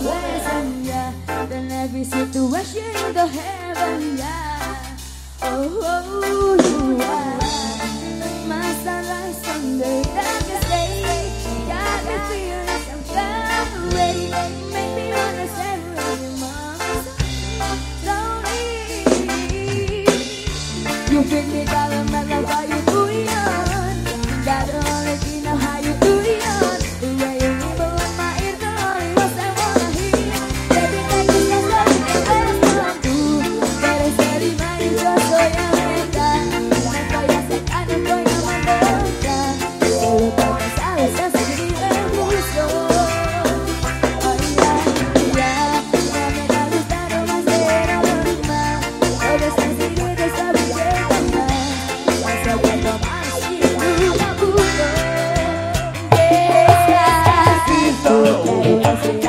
ways and yeah, then every situation in the heaven, yeah. Oh, oh, oh you are my sunlight, Sunday, darkest day. Got me feeling so. Make me wanna you, lonely. You bring me down, I'm you know how you. Thank you.